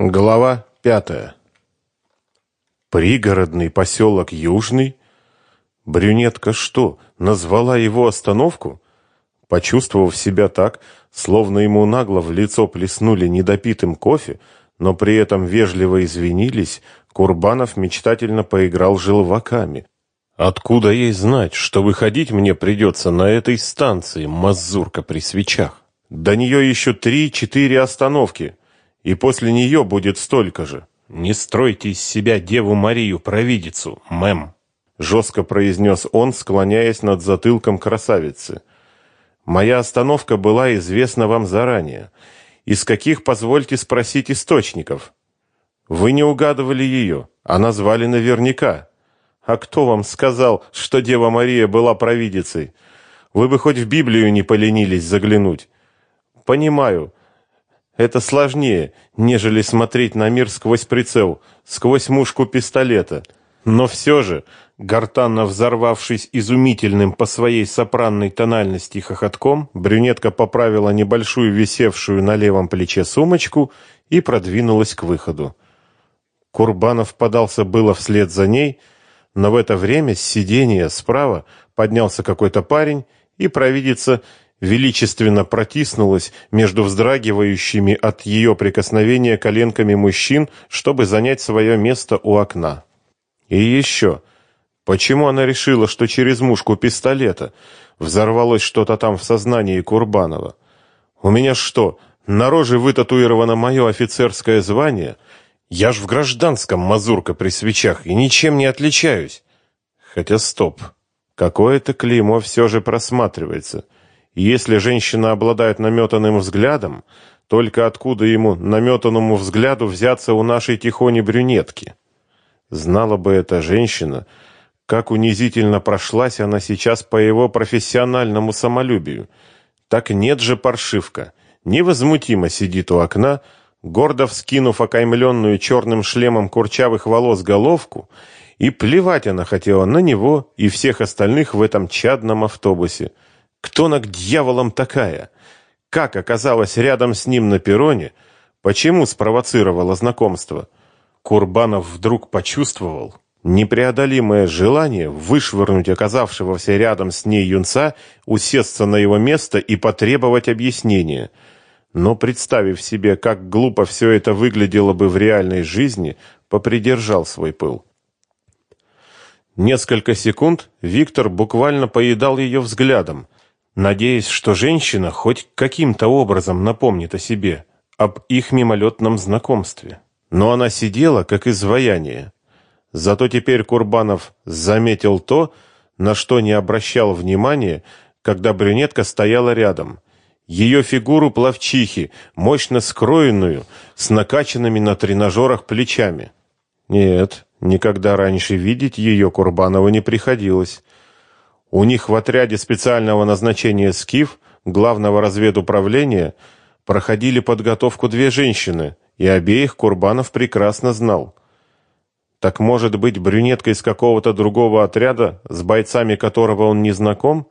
Глава пятая. Пригородный поселок Южный. Брюнетка что, назвала его остановку? Почувствовав себя так, словно ему нагло в лицо плеснули недопитым кофе, но при этом вежливо извинились, Курбанов мечтательно поиграл желваками. Откуда ей знать, что выходить мне придется на этой станции, мазурка при свечах? До нее еще три-четыре остановки — и после нее будет столько же. Не стройте из себя Деву Марию провидицу, мэм, жестко произнес он, склоняясь над затылком красавицы. Моя остановка была известна вам заранее. Из каких, позвольте спросить, источников? Вы не угадывали ее, а назвали наверняка. А кто вам сказал, что Дева Мария была провидицей? Вы бы хоть в Библию не поленились заглянуть. Понимаю, это сложнее, нежели смотреть на мир сквозь прицел, сквозь мушку пистолета. Но все же, гортанно взорвавшись изумительным по своей сопранной тональности хохотком, брюнетка поправила небольшую висевшую на левом плече сумочку и продвинулась к выходу. Курбанов подался было вслед за ней, но в это время с сиденья справа поднялся какой-то парень, и провидица величественно протиснулась между вздрагивающими от ее прикосновения коленками мужчин, чтобы занять свое место у окна. И еще, почему она решила, что через мушку пистолета взорвалось что-то там в сознании Курбанова? У меня что, на роже вытатуировано мое офицерское звание? Я ж в гражданском мазурка при свечах и ничем не отличаюсь. Хотя стоп, какое-то клеймо все же просматривается — если женщина обладает наметанным взглядом, только откуда ему, наметанному взгляду, взяться у нашей тихони брюнетки? Знала бы эта женщина, как унизительно прошлась она сейчас по его профессиональному самолюбию. Так нет же паршивка, невозмутимо сидит у окна, гордо вскинув окаймленную черным шлемом курчавых волос головку, и плевать она хотела на него и всех остальных в этом чадном автобусе. Кто она к дьяволам такая? Как оказалась рядом с ним на перроне? Почему спровоцировала знакомство? Курбанов вдруг почувствовал непреодолимое желание вышвырнуть оказавшегося рядом с ней юнца, усесться на его место и потребовать объяснения. Но представив себе, как глупо все это выглядело бы в реальной жизни, попридержал свой пыл. Несколько секунд Виктор буквально поедал ее взглядом, надеясь, что женщина хоть каким-то образом напомнит о себе, об их мимолетном знакомстве. Но она сидела как изваяние. Зато теперь Курбанов заметил то, на что не обращал внимания, когда брюнетка стояла рядом. Ее фигуру плавчихи, мощно скроенную, с накачанными на тренажерах плечами. Нет, никогда раньше видеть ее Курбанову не приходилось. У них в отряде специального назначения «Скиф» главного разведуправления проходили подготовку две женщины, и обеих Курбанов прекрасно знал. Так может быть, брюнетка из какого-то другого отряда, с бойцами которого он не знаком?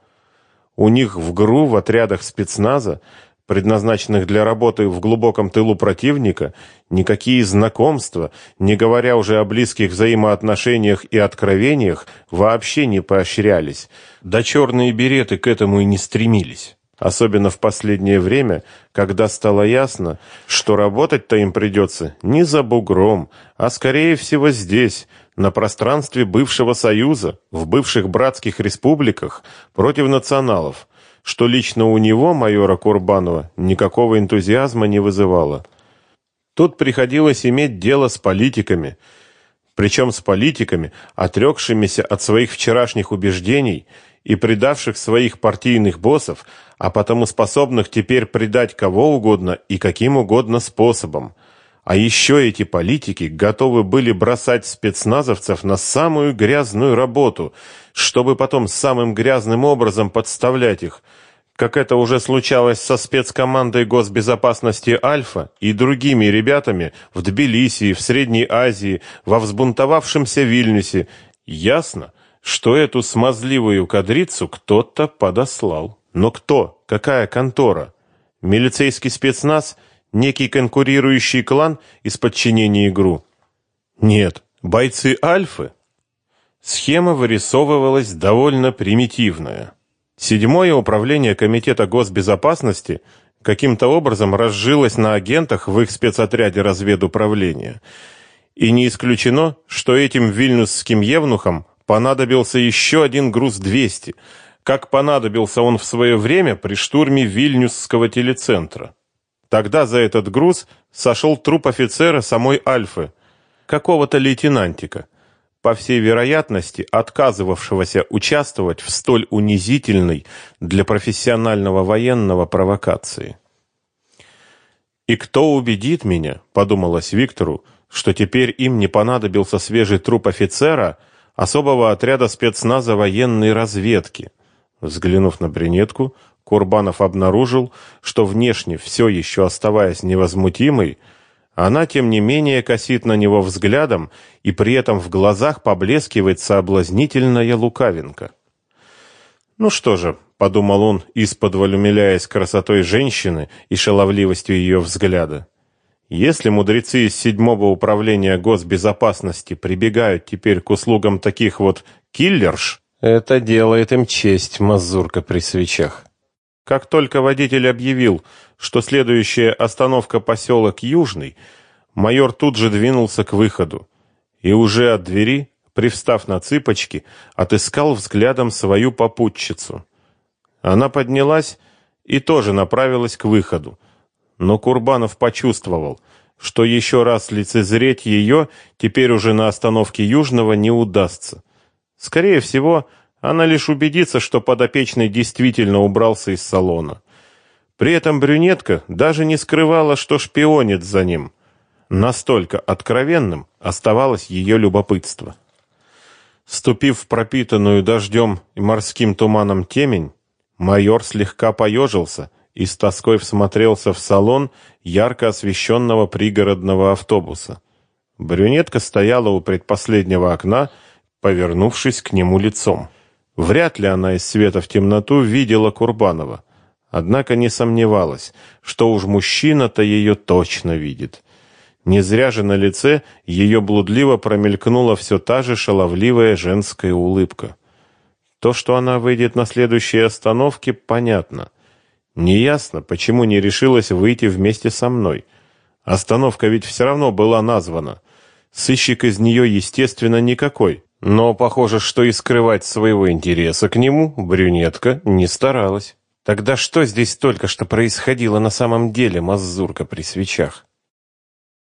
У них в ГРУ, в отрядах спецназа, предназначенных для работы в глубоком тылу противника, никакие знакомства, не говоря уже о близких взаимоотношениях и откровениях, вообще не поощрялись. Да черные береты к этому и не стремились. Особенно в последнее время, когда стало ясно, что работать-то им придется не за бугром, а скорее всего здесь, на пространстве бывшего Союза, в бывших братских республиках, против националов, что лично у него, майора Курбанова, никакого энтузиазма не вызывало. Тут приходилось иметь дело с политиками, причем с политиками, отрекшимися от своих вчерашних убеждений и предавших своих партийных боссов, а потому способных теперь предать кого угодно и каким угодно способом. А еще эти политики готовы были бросать спецназовцев на самую грязную работу, чтобы потом самым грязным образом подставлять их – как это уже случалось со спецкомандой госбезопасности Альфа и другими ребятами в Тбилиси, в Средней Азии, во взбунтовавшемся Вильнюсе. Ясно, что эту смазливую кадрицу кто-то подослал. Но кто? Какая контора? Милицейский спецназ? некий конкурирующий клан из подчинения игру? Нет, бойцы Альфы. Схема вырисовывалась довольно примитивная. Седьмое управление Комитета госбезопасности каким-то образом разжилось на агентах в их спецотряде разведуправления. И не исключено, что этим вильнюсским евнухам понадобился еще один груз 200, как понадобился он в свое время при штурме Вильнюсского телецентра. Тогда за этот груз сошел труп офицера самой Альфы, какого-то лейтенантика, по всей вероятности отказывавшегося участвовать в столь унизительной для профессионального военного провокации. И кто убедит меня, подумалось Виктору, что теперь им не понадобился свежий труп офицера особого отряда спецназа военной разведки, Взглянув на брюнетку, Курбанов обнаружил, что внешне все еще оставаясь невозмутимой, она тем не менее косит на него взглядом, и при этом в глазах поблескивает соблазнительная лукавинка. Ну что же, подумал он, из-под умиляясь красотой женщины и шаловливостью ее взгляда. Если мудрецы из седьмого управления госбезопасности прибегают теперь к услугам таких вот киллерш, это делает им честь, мазурка при свечах. Как только водитель объявил, что следующая остановка поселок Южный, майор тут же двинулся к выходу и уже от двери, привстав на цыпочки, отыскал взглядом свою попутчицу. Она поднялась и тоже направилась к выходу, но Курбанов почувствовал, что еще раз лицезреть ее теперь уже на остановке Южного не удастся. Скорее всего, она лишь убедится, что подопечный действительно убрался из салона. При этом брюнетка даже не скрывала, что шпионит за ним. Настолько откровенным оставалось ее любопытство. Ступив в пропитанную дождем и морским туманом темень, майор слегка поежился и с тоской всмотрелся в салон ярко освещенного пригородного автобуса. Брюнетка стояла у предпоследнего окна повернувшись к нему лицом. Вряд ли она из света в темноту видела Курбанова. Однако не сомневалась, что уж мужчина-то ее точно видит. Не зря же на лице ее блудливо промелькнула все та же шаловливая женская улыбка. То, что она выйдет на следующей остановке, понятно. Неясно, почему не решилась выйти вместе со мной. Остановка ведь все равно была названа. Сыщик из нее, естественно, никакой. Но похоже, что и скрывать своего интереса к нему брюнетка не старалась. Тогда что здесь только что происходило на самом деле, мазурка при свечах?